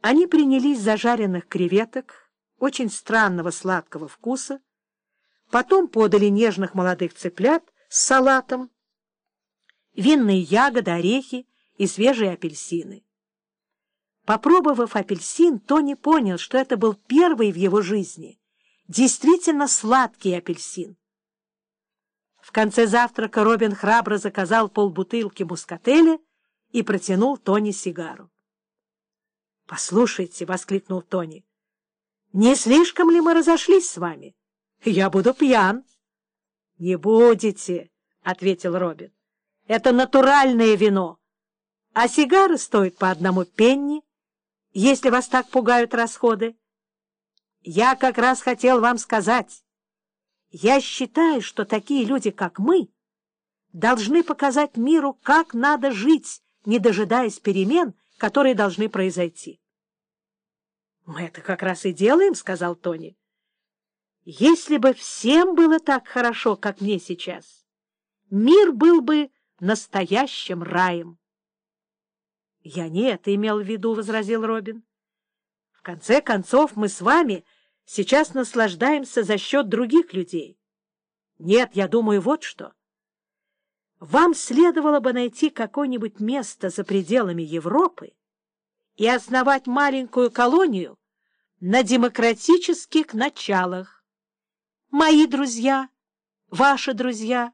Они принялись за жареных креветок, очень странного сладкого вкуса, потом подали нежных молодых цыплят с салатом, винные ягоды, орехи и свежие апельсины. Попробовав апельсин, Тони понял, что это был первый в его жизни действительно сладкий апельсин. В конце завтрака Робин храбро заказал полбутылки мускателя и протянул Тони сигару. — Послушайте, — воскликнул Тони, — не слишком ли мы разошлись с вами? Я буду пьян. — Не будете, — ответил Робин. — Это натуральное вино, а сигары стоят по одному пенни, если вас так пугают расходы. Я как раз хотел вам сказать. Я считаю, что такие люди, как мы, должны показать миру, как надо жить, не дожидаясь перемен, которые должны произойти. — Мы это как раз и делаем, — сказал Тони. — Если бы всем было так хорошо, как мне сейчас, мир был бы настоящим раем. — Я не это имел в виду, — возразил Робин. — В конце концов, мы с вами сейчас наслаждаемся за счет других людей. Нет, я думаю, вот что. Вам следовало бы найти какое-нибудь место за пределами Европы и основать маленькую колонию на демократических началах. Мои друзья, ваши друзья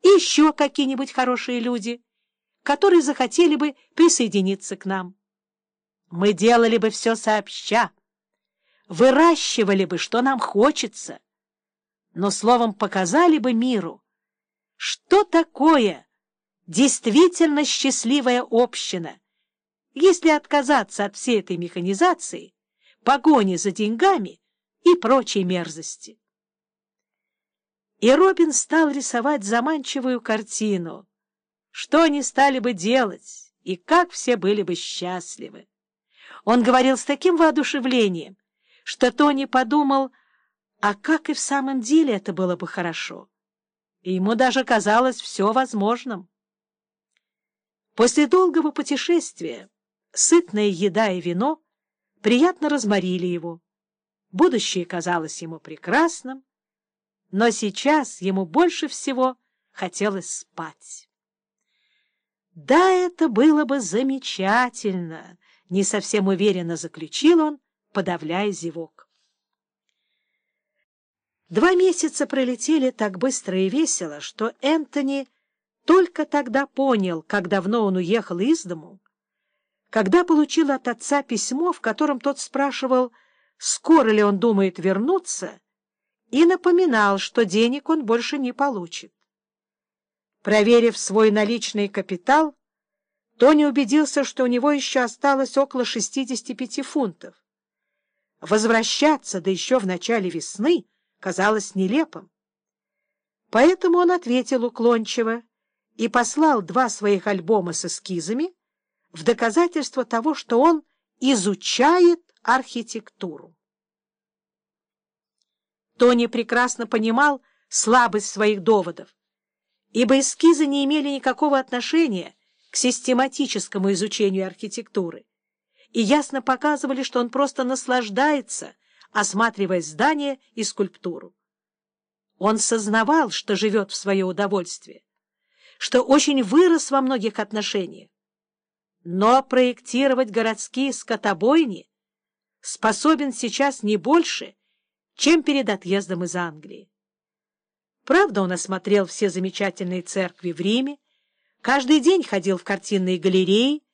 и еще какие-нибудь хорошие люди, которые захотели бы присоединиться к нам. Мы делали бы все сообща, выращивали бы, что нам хочется, но, словом, показали бы миру, что такое действительно счастливая община, если отказаться от всей этой механизации, погони за деньгами и прочей мерзости? И Робин стал рисовать заманчивую картину, что они стали бы делать и как все были бы счастливы. Он говорил с таким воодушевлением, что Тони подумал, а как и в самом деле это было бы хорошо. И ему даже казалось все возможным. После долгого путешествия сытная еда и вино приятно разморили его. Будущее казалось ему прекрасным, но сейчас ему больше всего хотелось спать. Да, это было бы замечательно, не совсем уверенно заключил он, подавляя зевок. Два месяца пролетели так быстро и весело, что Энтони только тогда понял, как давно он уехал из дому, когда получил от отца письмо, в котором тот спрашивал, скоро ли он думает вернуться, и напоминал, что денег он больше не получит. Проверив свой наличный капитал, Тони убедился, что у него еще осталось около 65 фунтов. Возвращаться, да еще в начале весны, казалось нелепым. Поэтому он ответил уклончиво и послал два своих альбома с эскизами в доказательство того, что он изучает архитектуру. Тони прекрасно понимал слабость своих доводов, ибо эскизы не имели никакого отношения к систематическому изучению архитектуры и ясно показывали, что он просто наслаждается, осматривая здания и скульптуру. Он сознавал, что живет в свое удовольствие, что очень вырос во многих отношениях. Но проектировать городские скотобойни способен сейчас не больше, чем перед отъездом из Англии. Правда, он осмотрел все замечательные церкви в Риме, каждый день ходил в картинные галереи,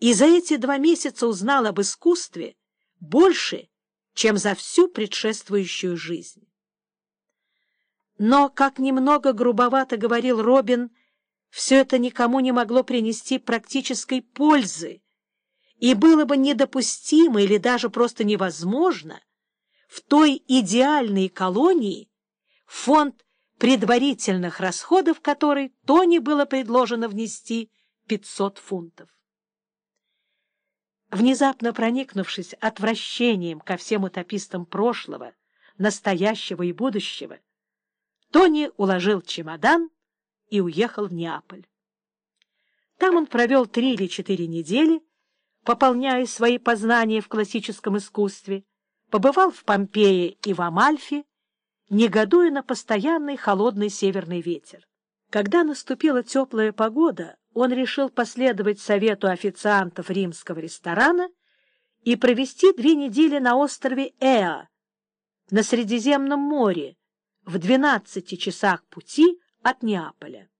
и за эти два месяца узнал об искусстве больше, чем за всю предшествующую жизнь. Но, как немного грубовато говорил Робин, все это никому не могло принести практической пользы, и было бы недопустимо или даже просто невозможно в той идеальной колонии фонд предварительных расходов которой Тони было предложено внести 500 фунтов. Внезапно проникнувшись отвращением ко всем утопистам прошлого, настоящего и будущего, Тони уложил чемодан и уехал в Неаполь. Там он провел три или четыре недели, пополняя свои познания в классическом искусстве, побывал в Помпее и в Амальфи, негодуя на постоянный холодный северный ветер. Когда наступила теплая погода, он решил последовать совету официантов римского ресторана и провести две недели на острове Эа, на Средиземном море, в 12 часах пути от Неаполя.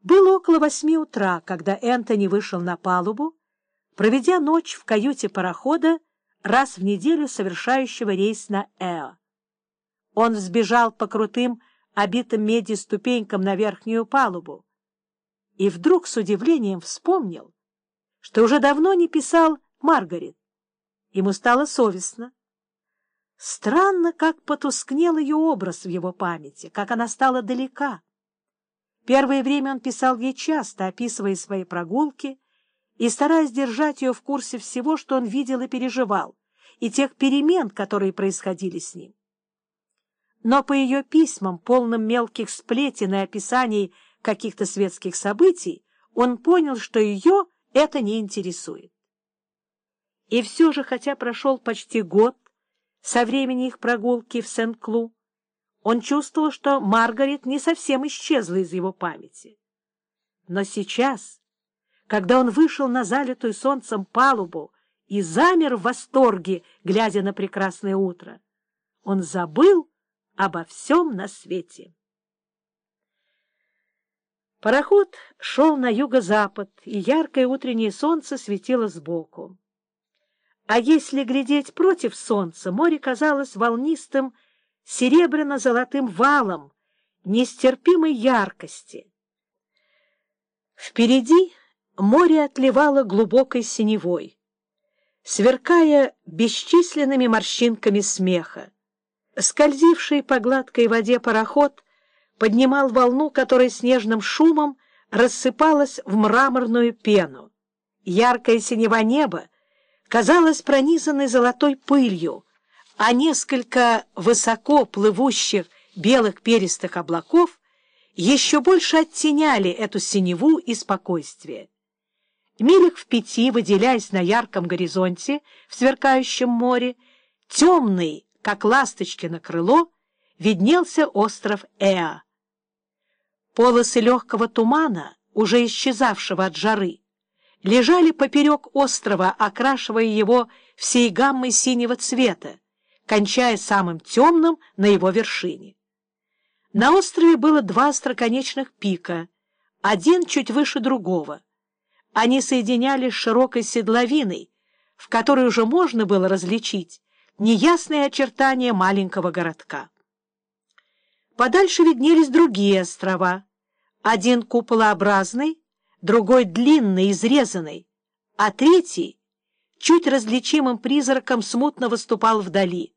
Было около восьми утра, когда Энтони вышел на палубу, проведя ночь в каюте парохода, раз в неделю совершающего рейс на Эо. Он взбежал по крутым, обитым меди ступенькам на верхнюю палубу и вдруг с удивлением вспомнил, что уже давно не писал Маргарет. Ему стало совестно. Странно, как потускнел ее образ в его памяти, как она стала далека. Первое время он писал ей часто, описывая свои прогулки и стараясь держать ее в курсе всего, что он видел и переживал, и тех перемен, которые происходили с ним. Но по ее письмам, полным мелких сплетен и описаний каких-то светских событий, он понял, что ее это не интересует. И все же, хотя прошел почти год со времени их прогулки в Сен-Клу, он чувствовал, что Маргарет не совсем исчезла из его памяти. Но сейчас, когда он вышел на залитую солнцем палубу и замер в восторге, глядя на прекрасное утро, он забыл обо всем на свете. Пароход шел на юго-запад, и яркое утреннее солнце светило сбоку. А если глядеть против солнца, море казалось волнистым серебряно-золотым валом нестерпимой яркости. Впереди море отливало глубокой синевой, сверкая бесчисленными морщинками смеха. Скользивший по гладкой воде пароход поднимал волну, которая снежным шумом рассыпалась в мраморную пену. Яркое синева неба казалось пронизанной золотой пылью, а несколько высоко плывущих белых перистых облаков еще больше оттеняли эту синеву и спокойствие. Милях в пяти, выделяясь на ярком горизонте в сверкающем море, темный, как ласточкино крыло, виднелся остров Эа. Полосы легкого тумана, уже исчезавшего от жары, лежали поперек острова, окрашивая его всей гаммой синего цвета, кончая самым темным на его вершине. На острове было два остроконечных пика, один чуть выше другого. Они соединялись широкой седловиной, в которой уже можно было различить неясные очертания маленького городка. Подальше виднелись другие острова, один куполообразный, другой длинный, изрезанный, а третий чуть различимым призраком смутно выступал вдали.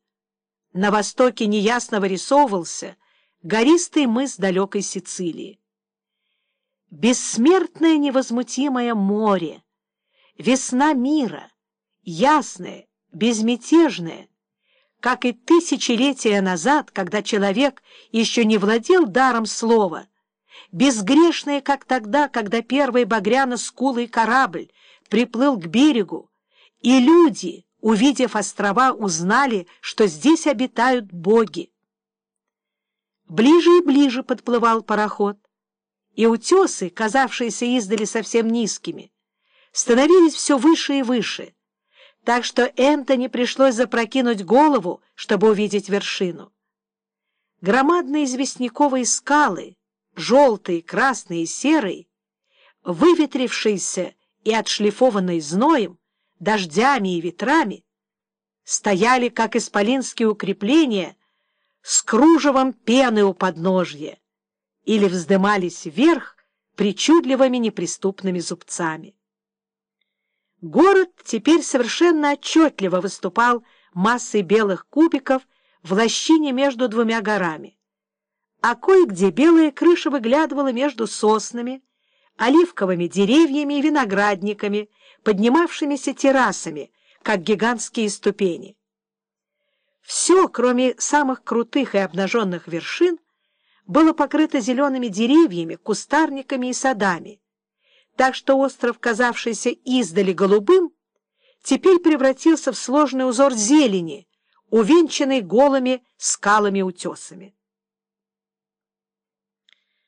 На востоке неясно вырисовывался гористый мыс далекой Сицилии. Бессмертное невозмутимое море, весна мира, ясная, безмятежная, как и тысячелетия назад, когда человек еще не владел даром слова, безгрешная, как тогда, когда первый багряно-скулый корабль приплыл к берегу, и люди увидев острова, узнали, что здесь обитают боги. Ближе и ближе подплывал пароход, и утесы, казавшиеся издали совсем низкими, становились все выше и выше, так что Энтони пришлось запрокинуть голову, чтобы увидеть вершину. Громадные известняковые скалы, желтые, красные и серые, выветрившиеся и отшлифованные зноем, дождями и ветрами, стояли, как исполинские укрепления, с кружевом пены у подножья или вздымались вверх причудливыми неприступными зубцами. Город теперь совершенно отчетливо выступал массой белых кубиков в лощине между двумя горами, а кое-где белая крыша выглядывала между соснами, оливковыми деревьями и виноградниками, поднимавшимися террасами, как гигантские ступени. Все, кроме самых крутых и обнаженных вершин, было покрыто зелеными деревьями, кустарниками и садами, так что остров, казавшийся издали голубым, теперь превратился в сложный узор зелени, увенчанный голыми скалами-утесами.